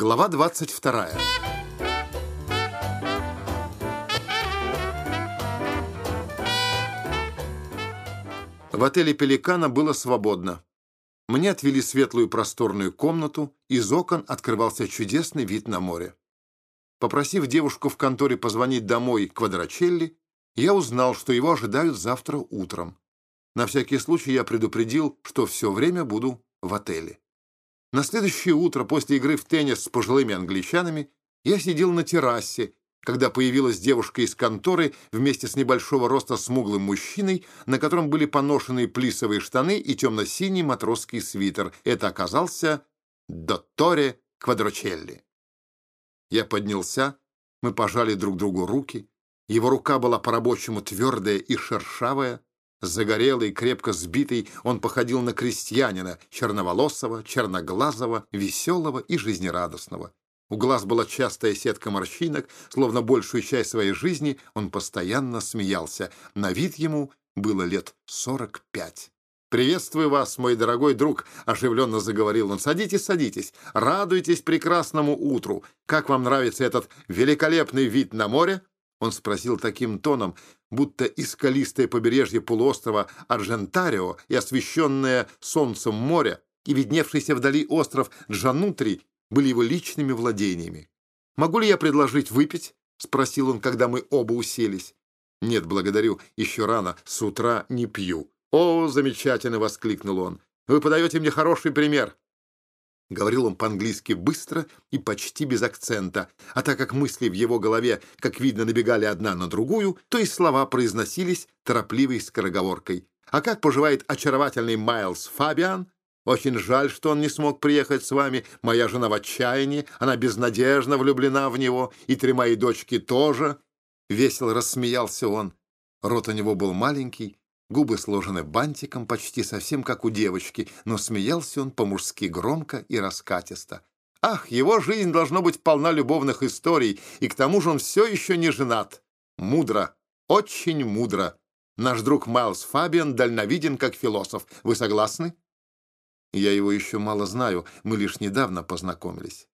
Глава 22. В отеле «Пеликана» было свободно. Мне отвели светлую просторную комнату, из окон открывался чудесный вид на море. Попросив девушку в конторе позвонить домой Квадрачелли, я узнал, что его ожидают завтра утром. На всякий случай я предупредил, что все время буду в отеле. На следующее утро после игры в теннис с пожилыми англичанами я сидел на террасе, когда появилась девушка из конторы вместе с небольшого роста смуглым мужчиной, на котором были поношенные плисовые штаны и темно-синий матросский свитер. Это оказался Дотторе Квадрочелли. Я поднялся, мы пожали друг другу руки. Его рука была по-рабочему твердая и шершавая, Загорелый, крепко сбитый, он походил на крестьянина, черноволосого, черноглазого, веселого и жизнерадостного. У глаз была частая сетка морщинок, словно большую часть своей жизни он постоянно смеялся. На вид ему было лет сорок пять. «Приветствую вас, мой дорогой друг», — оживленно заговорил он. «Садитесь, садитесь, радуйтесь прекрасному утру. Как вам нравится этот великолепный вид на море?» Он спросил таким тоном, будто и скалистое побережье полуострова Аржентарио и освещенное солнцем море, и видневшийся вдали остров Джанутри были его личными владениями. «Могу ли я предложить выпить?» — спросил он, когда мы оба уселись. «Нет, благодарю, еще рано, с утра не пью». «О, замечательно!» — воскликнул он. «Вы подаете мне хороший пример. Говорил он по-английски быстро и почти без акцента, а так как мысли в его голове, как видно, набегали одна на другую, то и слова произносились торопливой скороговоркой. «А как поживает очаровательный Майлз Фабиан? Очень жаль, что он не смог приехать с вами. Моя жена в отчаянии, она безнадежно влюблена в него, и три мои дочки тоже». Весело рассмеялся он. Рот у него был маленький, Губы сложены бантиком, почти совсем как у девочки, но смеялся он по-мужски громко и раскатисто. Ах, его жизнь должно быть полна любовных историй, и к тому же он все еще не женат. Мудро, очень мудро. Наш друг Майлз Фабиан дальновиден как философ. Вы согласны? Я его еще мало знаю, мы лишь недавно познакомились.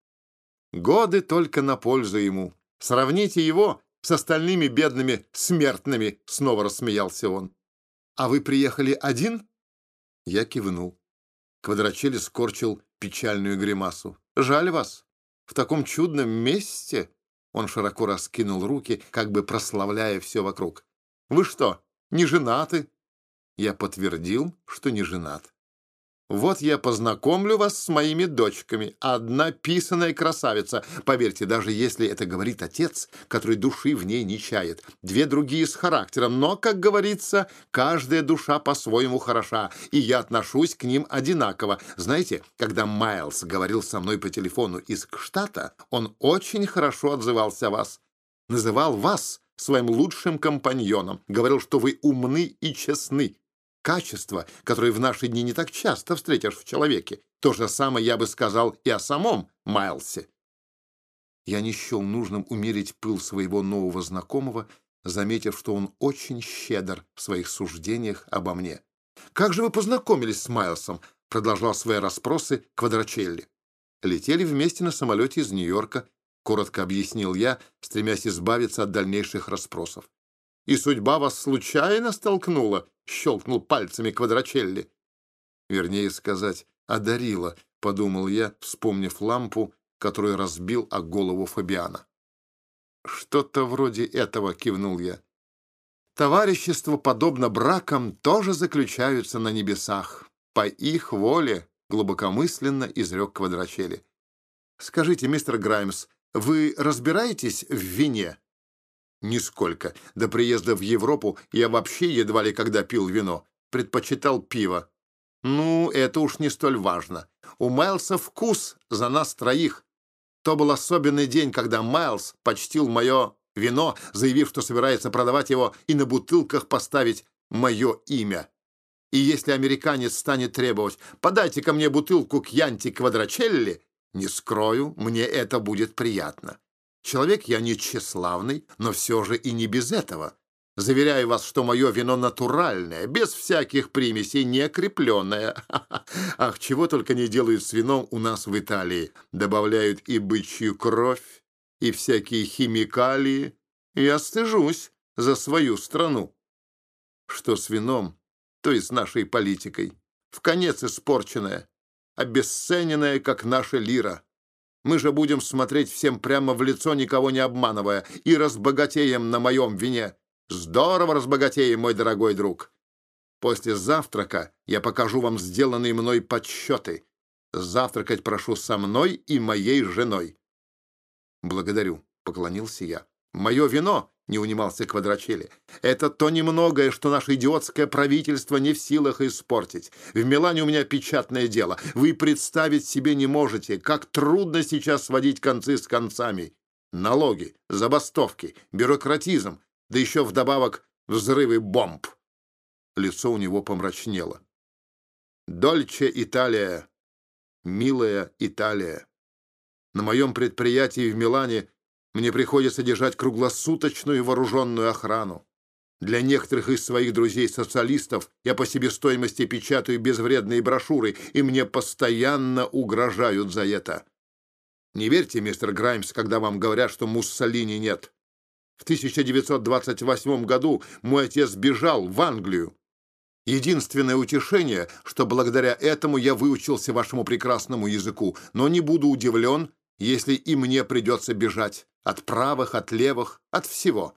Годы только на пользу ему. Сравните его с остальными бедными смертными, снова рассмеялся он. «А вы приехали один?» Я кивнул. Квадрачели скорчил печальную гримасу. «Жаль вас. В таком чудном месте...» Он широко раскинул руки, как бы прославляя все вокруг. «Вы что, не женаты?» Я подтвердил, что не женат. Вот я познакомлю вас с моими дочками. Одна писаная красавица. Поверьте, даже если это говорит отец, который души в ней не чает. Две другие с характером, но, как говорится, каждая душа по-своему хороша, и я отношусь к ним одинаково. Знаете, когда Майлз говорил со мной по телефону из штата, он очень хорошо отзывался о вас. Называл вас своим лучшим компаньоном. Говорил, что вы умны и честны качества, которые в наши дни не так часто встретишь в человеке. То же самое я бы сказал и о самом Майлсе. Я не счел нужным умерить пыл своего нового знакомого, заметив, что он очень щедр в своих суждениях обо мне. «Как же вы познакомились с Майлсом?» — продолжал свои расспросы Квадрачелли. «Летели вместе на самолете из Нью-Йорка», — коротко объяснил я, стремясь избавиться от дальнейших расспросов. «И судьба вас случайно столкнула?» — щелкнул пальцами Квадрачелли. Вернее сказать, одарила, — подумал я, вспомнив лампу, которую разбил о голову Фабиана. «Что-то вроде этого», — кивнул я. «Товарищество, подобно бракам, тоже заключаются на небесах. По их воле», — глубокомысленно изрек Квадрачели. «Скажите, мистер Граймс, вы разбираетесь в вине?» Нисколько. До приезда в Европу я вообще едва ли когда пил вино. Предпочитал пиво. Ну, это уж не столь важно. У Майлса вкус за нас троих. То был особенный день, когда Майлз почтил мое вино, заявив, что собирается продавать его и на бутылках поставить мое имя. И если американец станет требовать «подайте ко мне бутылку Кьянти Квадрачелли», не скрою, мне это будет приятно. Человек я не тщеславный, но все же и не без этого. Заверяю вас, что мое вино натуральное, без всяких примесей, не крепленное. Ах, чего только не делают с вином у нас в Италии. Добавляют и бычью кровь, и всякие химикалии. Я стыжусь за свою страну. Что с вином, то и с нашей политикой. В конец испорченная, обесцененная, как наша лира. Мы же будем смотреть всем прямо в лицо, никого не обманывая, и разбогатеем на моем вине. Здорово разбогатеем, мой дорогой друг. После завтрака я покажу вам сделанные мной подсчеты. Завтракать прошу со мной и моей женой. Благодарю, поклонился я. Мое вино, не унимался Квадрачели, это то немногое, что наше идиотское правительство не в силах испортить. В Милане у меня печатное дело. Вы представить себе не можете, как трудно сейчас сводить концы с концами. Налоги, забастовки, бюрократизм, да еще вдобавок взрывы бомб. Лицо у него помрачнело. «Дольче Италия, милая Италия. На моем предприятии в Милане мне приходится держать круглосуточную вооруженную охрану. Для некоторых из своих друзей-социалистов я по себестоимости печатаю безвредные брошюры, и мне постоянно угрожают за это. Не верьте, мистер Граймс, когда вам говорят, что Муссолини нет. В 1928 году мой отец бежал в Англию. Единственное утешение, что благодаря этому я выучился вашему прекрасному языку, но не буду удивлен, если и мне придется бежать. От правых, от левых, от всего».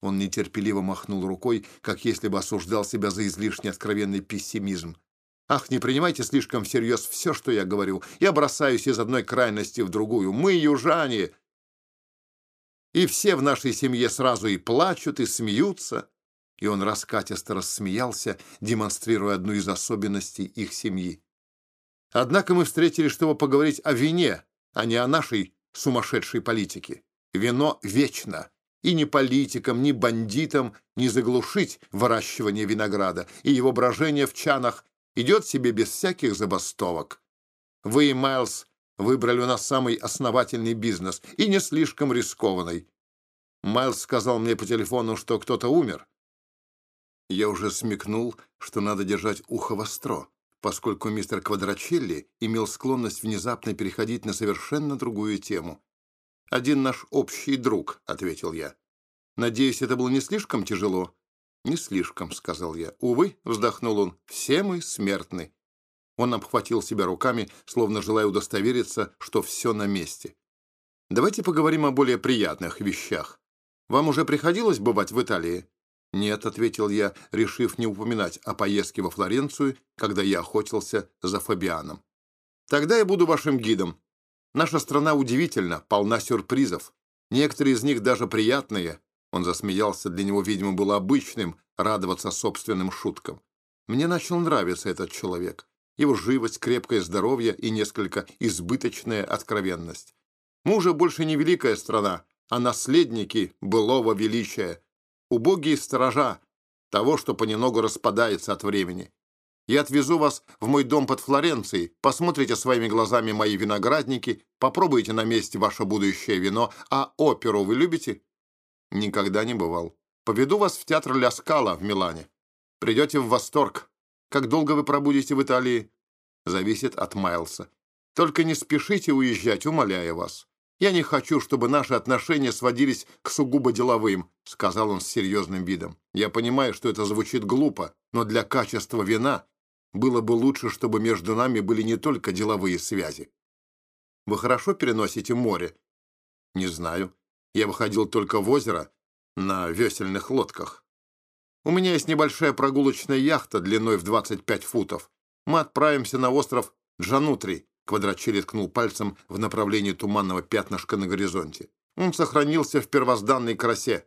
Он нетерпеливо махнул рукой, как если бы осуждал себя за излишне откровенный пессимизм. «Ах, не принимайте слишком всерьез все, что я говорю. Я бросаюсь из одной крайности в другую. Мы, южане, и все в нашей семье сразу и плачут, и смеются. И он раскатисто рассмеялся, демонстрируя одну из особенностей их семьи. Однако мы встретились, чтобы поговорить о вине, а не о нашей сумасшедшей политике. Вино вечно, и ни политикам, ни бандитам не заглушить выращивание винограда, и его брожение в чанах идет себе без всяких забастовок. Вы, Майлз, Выбрали у нас самый основательный бизнес и не слишком рискованный. Майлз сказал мне по телефону, что кто-то умер. Я уже смекнул, что надо держать ухо востро, поскольку мистер Квадрачелли имел склонность внезапно переходить на совершенно другую тему. «Один наш общий друг», — ответил я. «Надеюсь, это было не слишком тяжело?» «Не слишком», — сказал я. «Увы», — вздохнул он, — «все мы смертны». Он обхватил себя руками, словно желая удостовериться, что все на месте. «Давайте поговорим о более приятных вещах. Вам уже приходилось бывать в Италии?» «Нет», — ответил я, решив не упоминать о поездке во Флоренцию, когда я охотился за Фабианом. «Тогда я буду вашим гидом. Наша страна удивительна, полна сюрпризов. Некоторые из них даже приятные». Он засмеялся, для него, видимо, было обычным радоваться собственным шуткам. Мне начал нравиться этот человек его живость, крепкое здоровье и несколько избыточная откровенность. Мы уже больше не великая страна, а наследники былого величия, убогие сторожа того, что понемногу распадается от времени. Я отвезу вас в мой дом под Флоренцией, посмотрите своими глазами мои виноградники, попробуйте на месте ваше будущее вино, а оперу вы любите? Никогда не бывал. Поведу вас в театр Ля Скала в Милане. Придете в восторг. Как долго вы пробудете в Италии? Зависит от Майлса. Только не спешите уезжать, умоляю вас. Я не хочу, чтобы наши отношения сводились к сугубо деловым, сказал он с серьезным видом. Я понимаю, что это звучит глупо, но для качества вина было бы лучше, чтобы между нами были не только деловые связи. Вы хорошо переносите море? Не знаю. Я выходил только в озеро на весельных лодках. У меня есть небольшая прогулочная яхта длиной в 25 футов. Мы отправимся на остров Джанутри», — Квадрачели ткнул пальцем в направлении туманного пятнышка на горизонте. «Он сохранился в первозданной красе.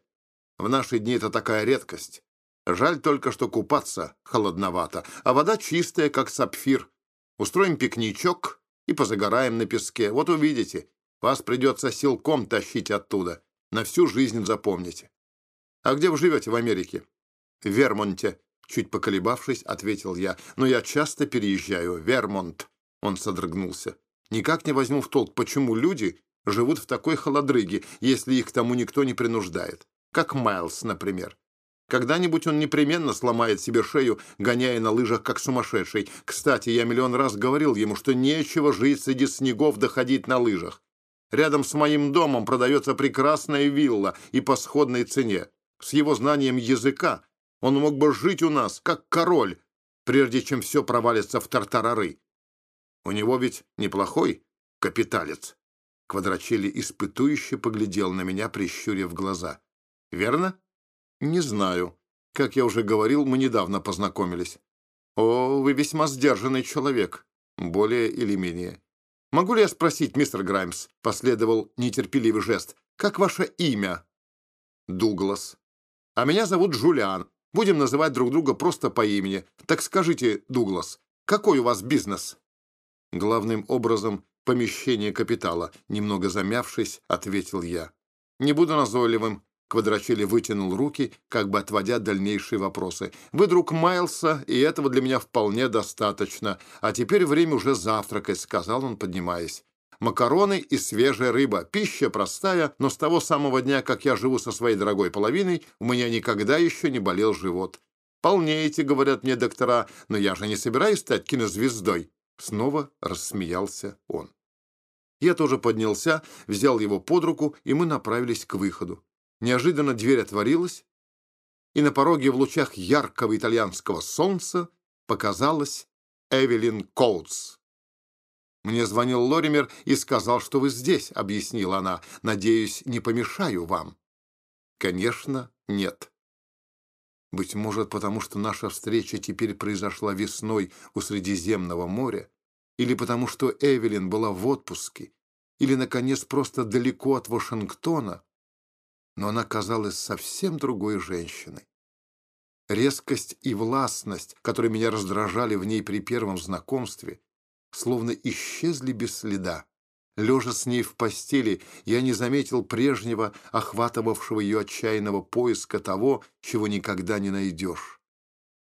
В наши дни это такая редкость. Жаль только, что купаться холодновато, а вода чистая, как сапфир. Устроим пикничок и позагораем на песке. Вот увидите, вас придется силком тащить оттуда. На всю жизнь запомните. А где вы живете в Америке?» в Вермонте», — чуть поколебавшись, ответил я. «Но я часто переезжаю. Вермонт». Он содрогнулся. «Никак не возьму в толк, почему люди живут в такой холодрыге, если их к тому никто не принуждает. Как Майлз, например. Когда-нибудь он непременно сломает себе шею, гоняя на лыжах, как сумасшедший. Кстати, я миллион раз говорил ему, что нечего жить среди снегов доходить на лыжах. Рядом с моим домом продается прекрасная вилла и по сходной цене. С его знанием языка он мог бы жить у нас, как король, прежде чем все провалится в тартарары. У него ведь неплохой капиталец. Квадрачели испытующе поглядел на меня, прищурив глаза. «Верно?» «Не знаю. Как я уже говорил, мы недавно познакомились». «О, вы весьма сдержанный человек. Более или менее». «Могу ли я спросить, мистер Граймс?» — последовал нетерпеливый жест. «Как ваше имя?» «Дуглас». «А меня зовут Жулиан. Будем называть друг друга просто по имени. Так скажите, Дуглас, какой у вас бизнес?» «Главным образом, помещение капитала», — немного замявшись, ответил я. «Не буду назойливым. Квадрачели вытянул руки, как бы отводя дальнейшие вопросы. «Вы друг Майлса, и этого для меня вполне достаточно. А теперь время уже завтракать», — сказал он, поднимаясь. «Макароны и свежая рыба. Пища простая, но с того самого дня, как я живу со своей дорогой половиной, у меня никогда еще не болел живот. Полнеете, — говорят мне доктора, — но я же не собираюсь стать кинозвездой». Снова рассмеялся он. Я тоже поднялся, взял его под руку, и мы направились к выходу. Неожиданно дверь отворилась, и на пороге в лучах яркого итальянского солнца показалась Эвелин Коутс. «Мне звонил Лоример и сказал, что вы здесь», — объяснила она. «Надеюсь, не помешаю вам». «Конечно, нет». Быть может, потому что наша встреча теперь произошла весной у Средиземного моря, или потому что Эвелин была в отпуске, или, наконец, просто далеко от Вашингтона, но она казалась совсем другой женщиной. Резкость и властность, которые меня раздражали в ней при первом знакомстве, словно исчезли без следа. Лежа с ней в постели, я не заметил прежнего, охватывавшего ее отчаянного поиска того, чего никогда не найдешь.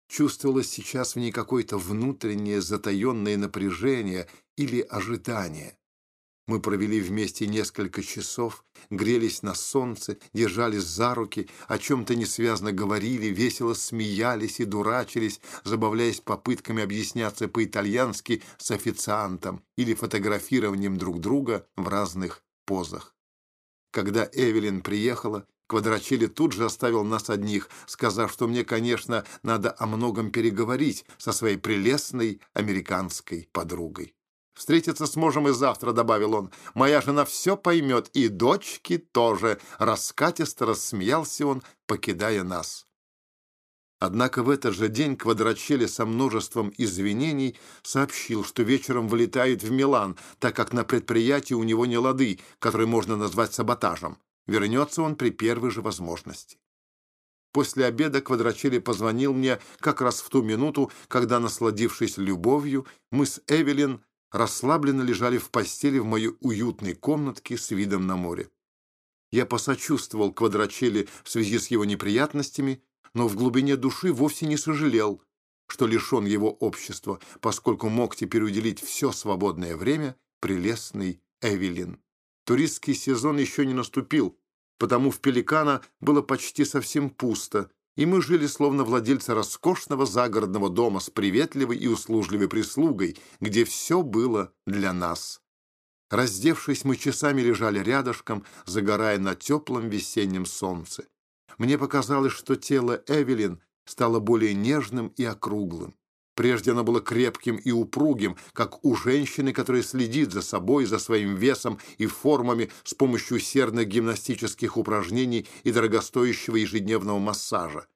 Чувствовалось сейчас в ней какое-то внутреннее затаенное напряжение или ожидание. Мы провели вместе несколько часов, грелись на солнце, держались за руки, о чем-то несвязно говорили, весело смеялись и дурачились, забавляясь попытками объясняться по-итальянски с официантом или фотографированием друг друга в разных позах. Когда Эвелин приехала, Квадрачели тут же оставил нас одних, сказав, что мне, конечно, надо о многом переговорить со своей прелестной американской подругой. Встретиться сможем и завтра», — добавил он. «Моя жена все поймет, и дочки тоже», — раскатисто рассмеялся он, покидая нас. Однако в этот же день Квадрачели со множеством извинений сообщил, что вечером вылетает в Милан, так как на предприятии у него не лады, который можно назвать саботажем. Вернется он при первой же возможности. После обеда Квадрачели позвонил мне как раз в ту минуту, когда, насладившись любовью, мы с Эвелин расслабленно лежали в постели в моей уютной комнатке с видом на море. Я посочувствовал Квадрачели в связи с его неприятностями, но в глубине души вовсе не сожалел, что лишен его общества, поскольку мог теперь уделить все свободное время прелестной Эвелин. Туристский сезон еще не наступил, потому в Пеликана было почти совсем пусто, и мы жили словно владельцы роскошного загородного дома с приветливой и услужливой прислугой, где все было для нас. Раздевшись, мы часами лежали рядышком, загорая на теплом весеннем солнце. Мне показалось, что тело Эвелин стало более нежным и округлым. Прежде оно было крепким и упругим, как у женщины, которая следит за собой, за своим весом и формами с помощью усердных гимнастических упражнений и дорогостоящего ежедневного массажа.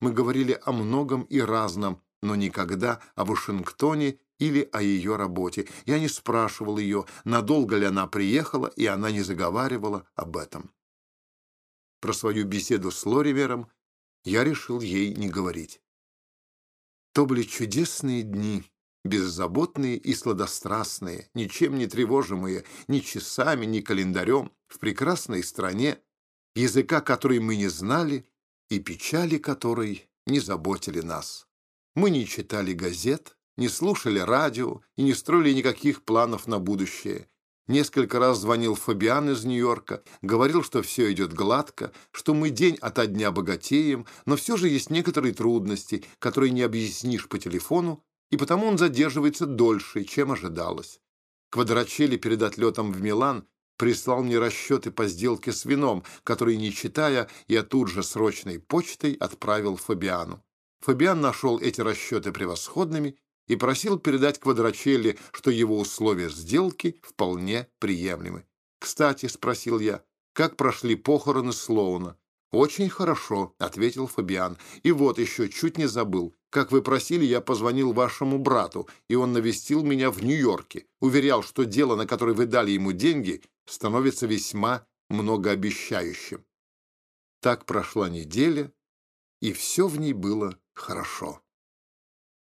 Мы говорили о многом и разном, но никогда о Вашингтоне или о ее работе. Я не спрашивал ее, надолго ли она приехала, и она не заговаривала об этом. Про свою беседу с Лоривером я решил ей не говорить. То были чудесные дни, беззаботные и сладострастные, ничем не тревожимые ни часами, ни календарем, в прекрасной стране, языка которой мы не знали и печали которой не заботили нас. Мы не читали газет, не слушали радио и не строили никаких планов на будущее. Несколько раз звонил Фабиан из Нью-Йорка, говорил, что все идет гладко, что мы день ото дня богатеем, но все же есть некоторые трудности, которые не объяснишь по телефону, и потому он задерживается дольше, чем ожидалось. Квадрачели перед отлетом в Милан прислал мне расчеты по сделке с вином, которые, не читая, я тут же срочной почтой отправил Фабиану. Фабиан нашел эти расчеты превосходными и просил передать Квадрачелли, что его условия сделки вполне приемлемы. «Кстати», — спросил я, — «как прошли похороны Слоуна?» «Очень хорошо», — ответил Фабиан. «И вот еще, чуть не забыл. Как вы просили, я позвонил вашему брату, и он навестил меня в Нью-Йорке. Уверял, что дело, на которое вы дали ему деньги, становится весьма многообещающим». Так прошла неделя, и все в ней было хорошо.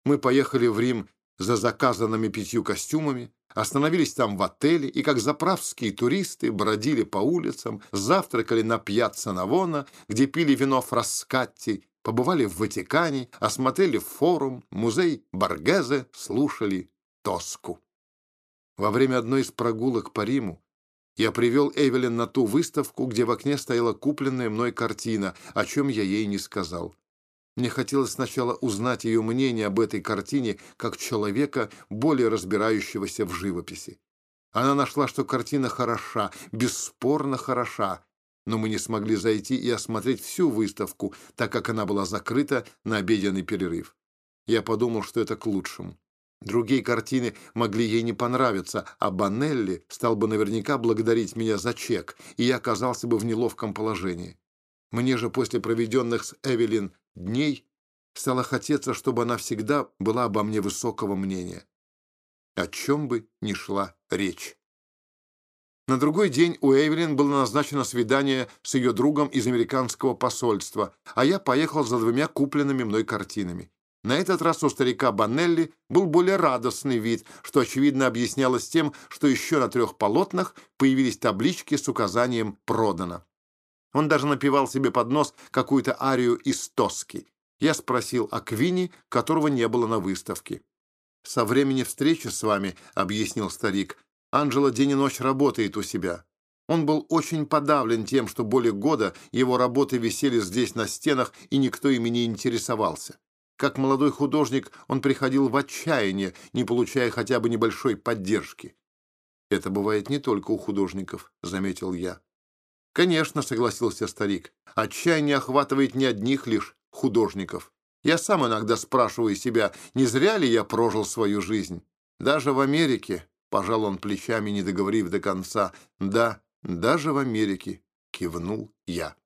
Мы поехали в Рим за заказанными пятью костюмами, остановились там в отеле и, как заправские туристы, бродили по улицам, завтракали на пьяцца Навона, где пили вино фраскатти, побывали в Ватикане, осмотрели форум, музей Баргезе, слушали Тоску. Во время одной из прогулок по Риму я привел Эвелин на ту выставку, где в окне стояла купленная мной картина, о чем я ей не сказал. Мне хотелось сначала узнать ее мнение об этой картине как человека, более разбирающегося в живописи. Она нашла, что картина хороша, бесспорно хороша, но мы не смогли зайти и осмотреть всю выставку, так как она была закрыта на обеденный перерыв. Я подумал, что это к лучшему. Другие картины могли ей не понравиться, а Банелли стал бы наверняка благодарить меня за чек, и я оказался бы в неловком положении. Мне же после проведенных с Эвелин дней стало хотеться, чтобы она всегда была обо мне высокого мнения. О чем бы ни шла речь. На другой день у Эвелин было назначено свидание с ее другом из американского посольства, а я поехал за двумя купленными мной картинами. На этот раз у старика Банелли был более радостный вид, что, очевидно, объяснялось тем, что еще на трех полотнах появились таблички с указанием «Продано». Он даже напевал себе под нос какую-то арию из Тоски. Я спросил о Квине, которого не было на выставке. «Со времени встречи с вами», — объяснил старик, — «Анджело день и ночь работает у себя». Он был очень подавлен тем, что более года его работы висели здесь на стенах, и никто ими не интересовался. Как молодой художник он приходил в отчаяние, не получая хотя бы небольшой поддержки. «Это бывает не только у художников», — заметил я. «Конечно», — согласился старик, — «отчаяние охватывает не одних лишь художников. Я сам иногда спрашиваю себя, не зря ли я прожил свою жизнь. Даже в Америке, — пожал он плечами, не договорив до конца, — да, даже в Америке, — кивнул я.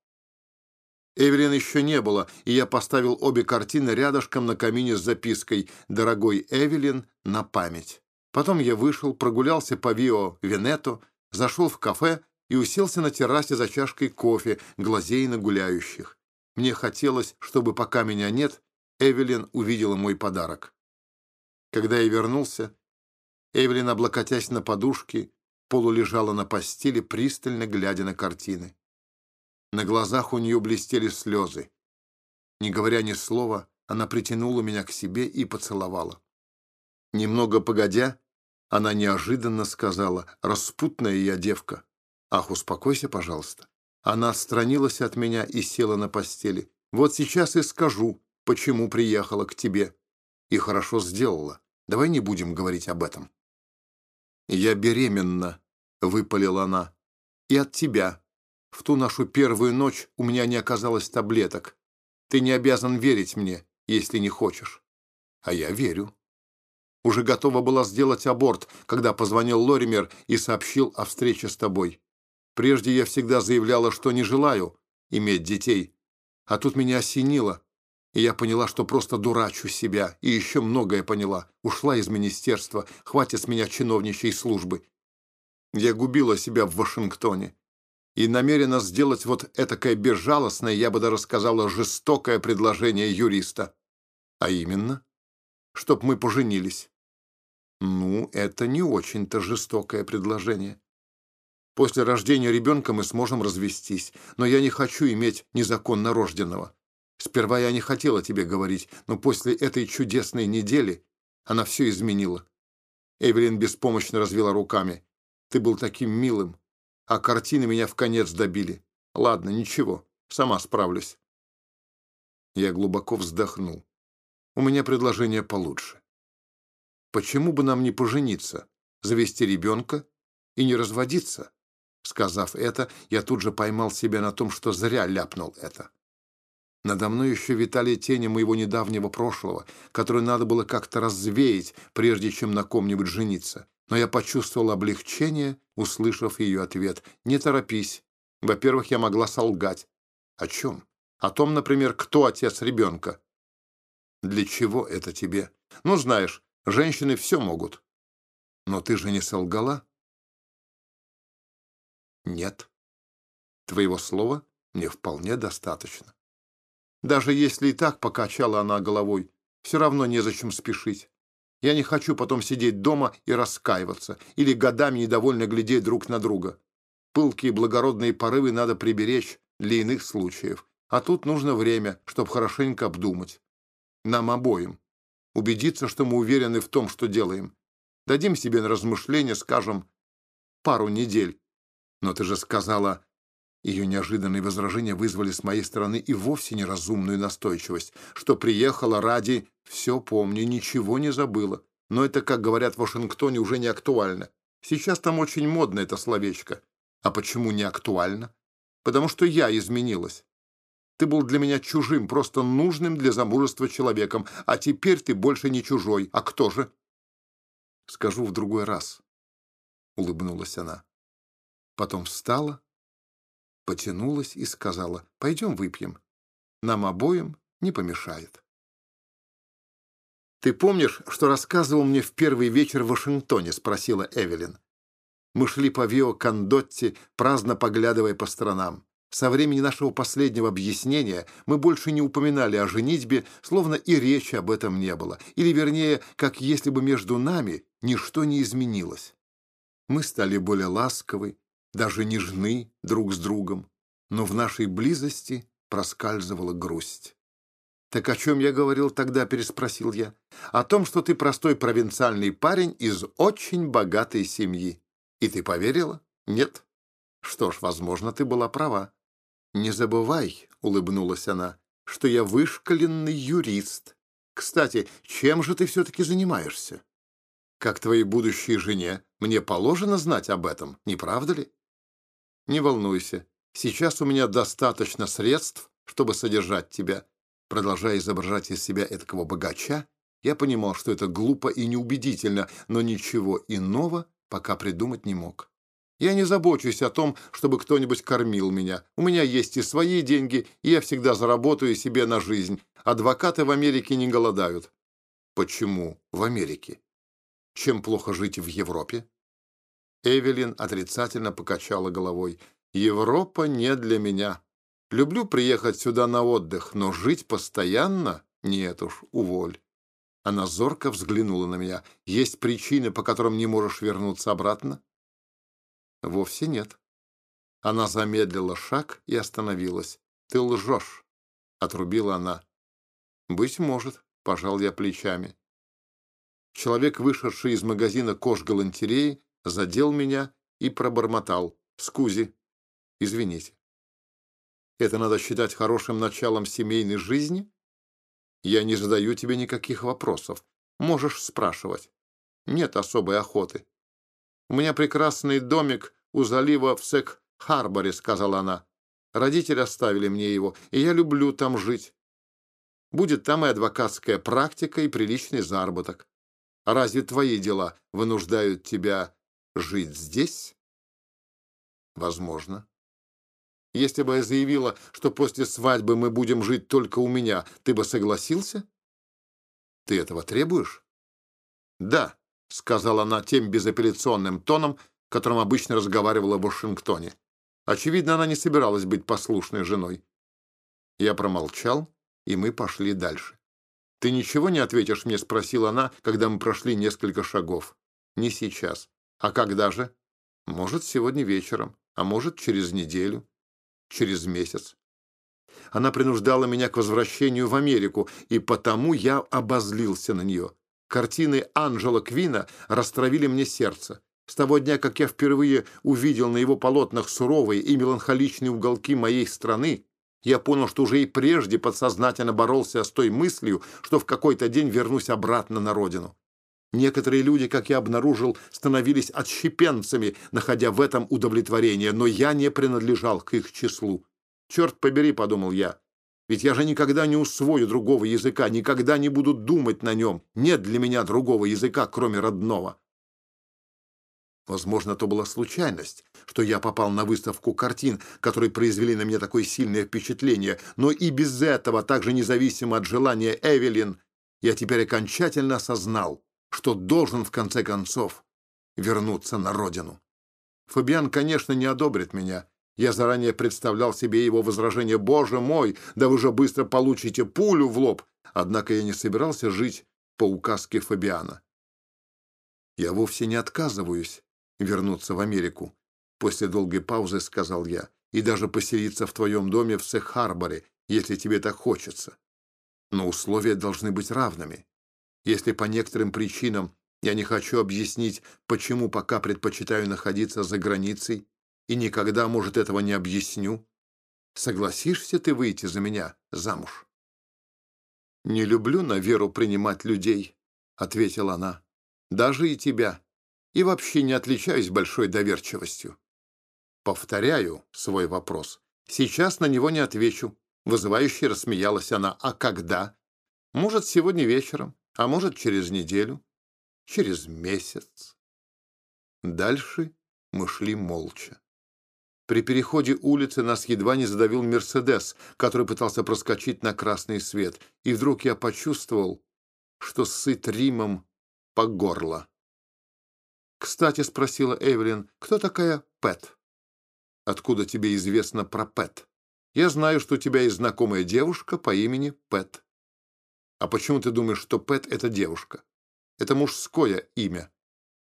Эвелин еще не было, и я поставил обе картины рядышком на камине с запиской «Дорогой Эвелин, на память». Потом я вышел, прогулялся по Вио Венето, зашел в кафе и уселся на террасе за чашкой кофе, глазея на гуляющих. Мне хотелось, чтобы пока меня нет, Эвелин увидела мой подарок. Когда я вернулся, Эвелин, облокотясь на подушке, полулежала на постели, пристально глядя на картины. На глазах у нее блестели слезы. Не говоря ни слова, она притянула меня к себе и поцеловала. Немного погодя, она неожиданно сказала, «Распутная я девка, «Ах, успокойся, пожалуйста». Она отстранилась от меня и села на постели. «Вот сейчас и скажу, почему приехала к тебе». И хорошо сделала. Давай не будем говорить об этом. «Я беременна», — выпалила она. «И от тебя. В ту нашу первую ночь у меня не оказалось таблеток. Ты не обязан верить мне, если не хочешь». «А я верю». Уже готова была сделать аборт, когда позвонил Лоример и сообщил о встрече с тобой. Прежде я всегда заявляла, что не желаю иметь детей. А тут меня осенило, и я поняла, что просто дурачу себя, и еще многое поняла. Ушла из министерства, хватит с меня чиновничьей службы. Я губила себя в Вашингтоне и намерена сделать вот этакое безжалостное, я бы даже сказала, жестокое предложение юриста. А именно, чтоб мы поженились. Ну, это не очень-то жестокое предложение. После рождения ребенка мы сможем развестись, но я не хочу иметь незаконно рожденного. Сперва я не хотела тебе говорить, но после этой чудесной недели она все изменила. Эвелин беспомощно развела руками. Ты был таким милым, а картины меня в конец добили. Ладно, ничего, сама справлюсь. Я глубоко вздохнул. У меня предложение получше. Почему бы нам не пожениться, завести ребенка и не разводиться? Сказав это, я тут же поймал себя на том, что зря ляпнул это. Надо мной еще витали тени моего недавнего прошлого, которое надо было как-то развеять, прежде чем на ком-нибудь жениться. Но я почувствовал облегчение, услышав ее ответ. «Не торопись. Во-первых, я могла солгать». «О чем?» «О том, например, кто отец ребенка». «Для чего это тебе?» «Ну, знаешь, женщины все могут». «Но ты же не солгала?» «Нет. Твоего слова мне вполне достаточно». Даже если и так покачала она головой, все равно незачем спешить. Я не хочу потом сидеть дома и раскаиваться, или годами недовольно глядеть друг на друга. Пылкие благородные порывы надо приберечь для иных случаев. А тут нужно время, чтобы хорошенько обдумать. Нам обоим. Убедиться, что мы уверены в том, что делаем. Дадим себе на размышление, скажем, пару недель. Но ты же сказала, ее неожиданные возражения вызвали с моей стороны и вовсе неразумную настойчивость, что приехала ради «все помню, ничего не забыла». Но это, как говорят в Вашингтоне, уже не актуально. Сейчас там очень модно это словечко. А почему не актуально? Потому что я изменилась. Ты был для меня чужим, просто нужным для замужества человеком, а теперь ты больше не чужой. А кто же? Скажу в другой раз, — улыбнулась она. Потом встала потянулась и сказала, «Пойдем выпьем. Нам обоим не помешает». «Ты помнишь, что рассказывал мне в первый вечер в Вашингтоне?» — спросила Эвелин. Мы шли по Вио Кондотти, праздно поглядывая по сторонам. Со времени нашего последнего объяснения мы больше не упоминали о женитьбе, словно и речи об этом не было. Или, вернее, как если бы между нами ничто не изменилось. Мы стали более ласковы, даже нежны друг с другом, но в нашей близости проскальзывала грусть. «Так о чем я говорил тогда?» — переспросил я. «О том, что ты простой провинциальный парень из очень богатой семьи. И ты поверила? Нет? Что ж, возможно, ты была права. Не забывай, — улыбнулась она, — что я вышкаленный юрист. Кстати, чем же ты все-таки занимаешься? Как твоей будущей жене, мне положено знать об этом, не правда ли? Не волнуйся, сейчас у меня достаточно средств, чтобы содержать тебя. Продолжая изображать из себя этакого богача, я понимал, что это глупо и неубедительно, но ничего иного пока придумать не мог. Я не забочусь о том, чтобы кто-нибудь кормил меня. У меня есть и свои деньги, и я всегда заработаю себе на жизнь. Адвокаты в Америке не голодают. Почему в Америке? Чем плохо жить в Европе? Эвелин отрицательно покачала головой. «Европа не для меня. Люблю приехать сюда на отдых, но жить постоянно? Нет уж, уволь». Она зорко взглянула на меня. «Есть причины, по которым не можешь вернуться обратно?» «Вовсе нет». Она замедлила шаг и остановилась. «Ты лжешь», — отрубила она. «Быть может», — пожал я плечами. Человек, вышедший из магазина кож-галантереи, задел меня и пробормотал. «Скузи, извините». «Это надо считать хорошим началом семейной жизни?» «Я не задаю тебе никаких вопросов. Можешь спрашивать. Нет особой охоты». «У меня прекрасный домик у залива в Сек-Харборе», — сказала она. «Родители оставили мне его, и я люблю там жить. Будет там и адвокатская практика, и приличный заработок. Разве твои дела вынуждают тебя жить здесь? Возможно. Если бы я заявила, что после свадьбы мы будем жить только у меня, ты бы согласился? Ты этого требуешь? Да, сказала она тем безапелляционным тоном, которым обычно разговаривала в Вашингтоне. Очевидно, она не собиралась быть послушной женой. Я промолчал, и мы пошли дальше. «Ты ничего не ответишь мне?» — спросила она, когда мы прошли несколько шагов. «Не сейчас. А когда же? Может, сегодня вечером, а может, через неделю, через месяц. Она принуждала меня к возвращению в Америку, и потому я обозлился на нее. Картины Анджела Квина растравили мне сердце. С того дня, как я впервые увидел на его полотнах суровые и меланхоличные уголки моей страны, я понял, что уже и прежде подсознательно боролся с той мыслью, что в какой-то день вернусь обратно на родину. Некоторые люди, как я обнаружил, становились отщепенцами, находя в этом удовлетворение, но я не принадлежал к их числу. «Черт побери», — подумал я, — «ведь я же никогда не усвою другого языка, никогда не буду думать на нем. Нет для меня другого языка, кроме родного». Возможно, то была случайность, что я попал на выставку картин, которые произвели на меня такое сильное впечатление, но и без этого, также независимо от желания Эвелин, я теперь окончательно осознал, что должен, в конце концов, вернуться на родину. Фабиан, конечно, не одобрит меня. Я заранее представлял себе его возражение «Боже мой, да вы же быстро получите пулю в лоб!» Однако я не собирался жить по указке Фабиана. Я вовсе не отказываюсь вернуться в Америку. После долгой паузы сказал я. И даже поселиться в твоем доме в Сех-Харборе, если тебе так хочется. Но условия должны быть равными. Если по некоторым причинам я не хочу объяснить, почему пока предпочитаю находиться за границей, и никогда, может, этого не объясню, согласишься ты выйти за меня замуж? «Не люблю на веру принимать людей», — ответила она. «Даже и тебя и вообще не отличаюсь большой доверчивостью. Повторяю свой вопрос. Сейчас на него не отвечу. Вызывающе рассмеялась она. А когда? Может, сегодня вечером, а может, через неделю, через месяц. Дальше мы шли молча. При переходе улицы нас едва не задавил «Мерседес», который пытался проскочить на красный свет, и вдруг я почувствовал, что сыт Римом по горло. «Кстати», — спросила Эвелин, — «кто такая Пэт?» «Откуда тебе известно про Пэт?» «Я знаю, что у тебя есть знакомая девушка по имени Пэт». «А почему ты думаешь, что Пэт — это девушка?» «Это мужское имя».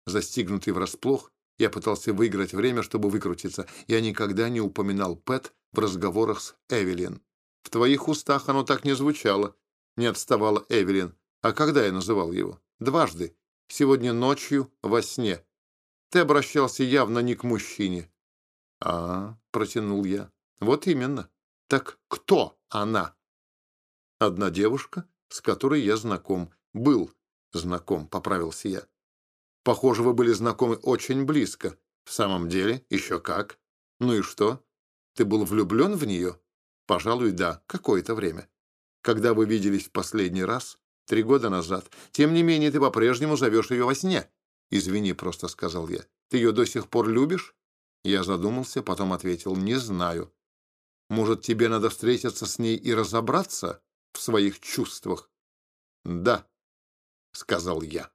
Застигнутый врасплох, я пытался выиграть время, чтобы выкрутиться. Я никогда не упоминал Пэт в разговорах с Эвелин. «В твоих устах оно так не звучало», — не отставала Эвелин. «А когда я называл его?» «Дважды сегодня ночью во сне. Ты обращался явно не к мужчине. А, протянул я. Вот именно. Так кто она? Одна девушка, с которой я знаком. Был знаком, поправился я. Похоже, вы были знакомы очень близко. В самом деле, еще как. Ну и что? Ты был влюблен в нее? Пожалуй, да, какое-то время. Когда вы виделись в последний раз? Три года назад. Тем не менее, ты по-прежнему зовешь ее во сне. «Извини», — просто сказал я. «Ты ее до сих пор любишь?» Я задумался, потом ответил. «Не знаю. Может, тебе надо встретиться с ней и разобраться в своих чувствах?» «Да», — сказал я.